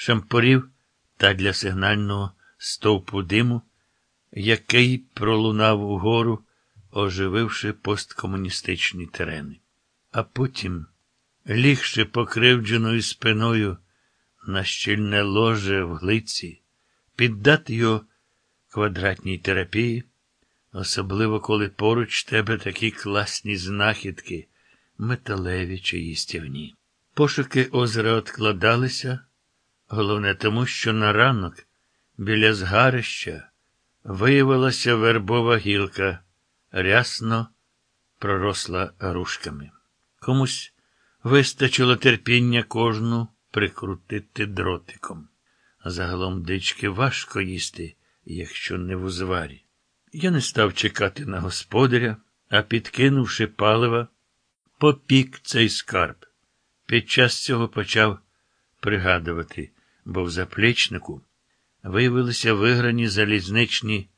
шампорів та для сигнального стовпу диму, який пролунав угору, ожививши посткомуністичні терени. А потім, лігши покривдженою спиною на щільне ложе в глиці, піддати його квадратній терапії, особливо коли поруч тебе такі класні знахідки, металеві чи їстівні. Пошуки озера откладалися, головне тому, що на ранок біля згарища виявилася вербова гілка, рясно проросла рушками. Комусь вистачило терпіння кожну прикрутити дротиком. Загалом дички важко їсти, якщо не в узварі. Я не став чекати на господаря, а підкинувши палива, попік цей скарб. Під час цього почав пригадувати, бо в заплічнику виявилися виграні залізничні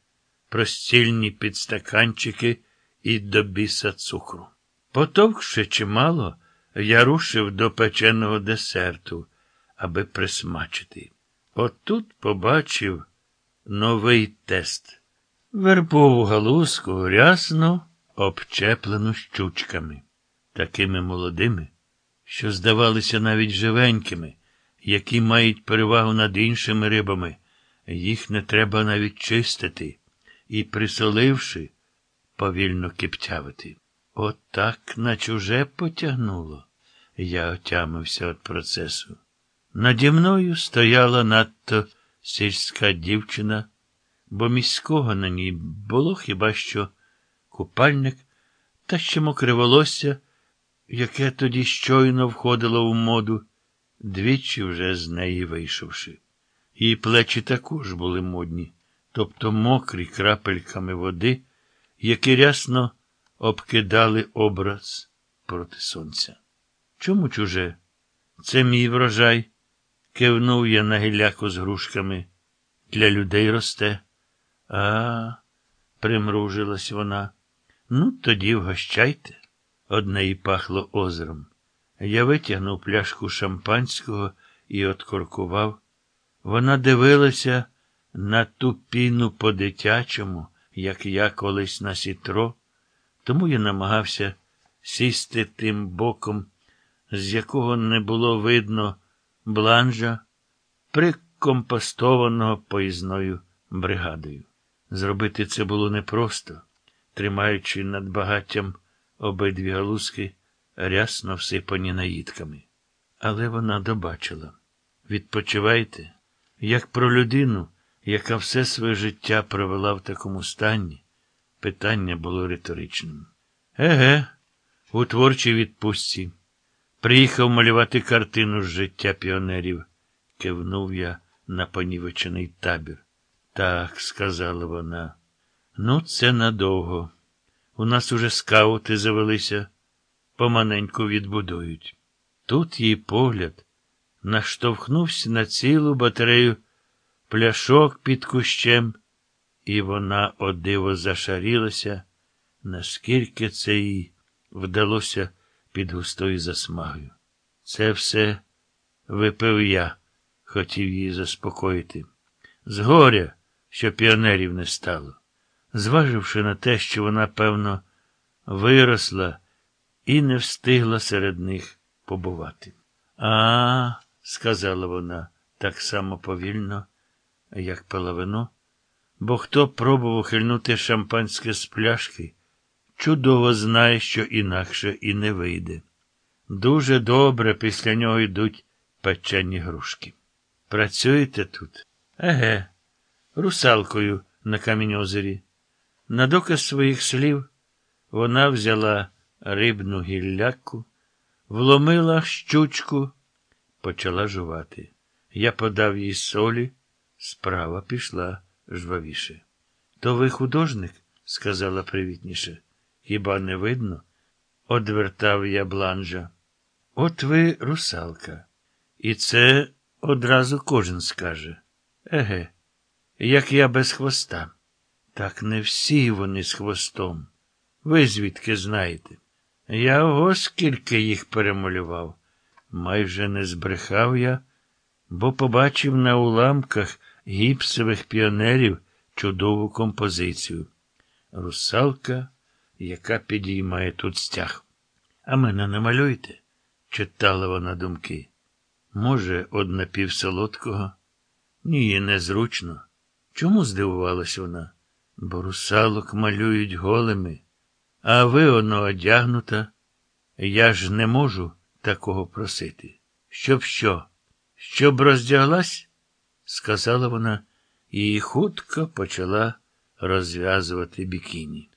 простільні підстаканчики і до біса цукру. Потовкши чимало, я рушив до печеного десерту, аби присмачити. Отут побачив новий тест. Вербову галузку рясно обчеплену щучками, такими молодими, що здавалися навіть живенькими, які мають перевагу над іншими рибами. Їх не треба навіть чистити і, присоливши, повільно киптявити. Отак на чуже потягнуло. Я отямився від процесу. Наді мною стояла надто сільська дівчина, бо міського на ній було хіба що купальник та ще мокре волосся, яке тоді щойно входило в моду, двічі вже з неї вийшовши. Її плечі також були модні, тобто мокрі крапельками води, які рясно обкидали образ проти сонця. Чому чуже? Це мій врожай, кивнув я на гіляку з грушками. Для людей росте. А, примружилась вона. Ну, тоді вгощайте. Одне і пахло озером. Я витягнув пляшку шампанського і откоркував. Вона дивилася на ту піну по-дитячому, як я колись на сітро, тому я намагався сісти тим боком, з якого не було видно бланжа, прикомпостованого поїзною бригадою. Зробити це було непросто, тримаючи над багаттям обидві галузки, рясно всипані наїдками. Але вона добачила відпочивайте, як про людину, яка все своє життя провела в такому стані, питання було риторичним. Еге, у творчій відпустці. Приїхав малювати картину з життя піонерів, кивнув я на понівечений табір. Так, сказала вона. Ну, це надовго. У нас уже скаути завелися, поманеньку відбудують. Тут її погляд наштовхнувся на цілу батарею пляшок під кущем, і вона одиво зашарілася, наскільки це їй вдалося під густою засмагою. Це все випив я, хотів її заспокоїти. З горя, що піонерів не стало, зваживши на те, що вона, певно, виросла і не встигла серед них побувати. А, сказала вона так само повільно, як пила вино, бо хто пробував хильнути шампанське з пляшки, чудово знає, що інакше і не вийде. Дуже добре після нього йдуть печені грушки. Працюєте тут? Еге, русалкою на камінь-озері. На доказ своїх слів вона взяла рибну гілляку, вломила щучку, почала жувати. Я подав їй солі, справа пішла жвавіше. То ви художник? сказала привітніше. Хіба не видно? одвертав я бланжа. От ви русалка. І це одразу кожен скаже. Еге, як я без хвоста. Так не всі вони з хвостом. Ви звідки знаєте? Я ого скільки їх перемалював. Майже не збрехав я, бо побачив на уламках гіпсових піонерів чудову композицію. Русалка, яка підіймає тут стяг. А мене намалюйте, читала вона думки. Може, одна півсолодкого? Ні, незручно. Чому здивувалась вона? Бо русалок малюють голими, а ви оно одягнута. Я ж не можу такого просити. Щоб що? Щоб роздяглась? сказала вона і хутко почала розв'язувати бікіні.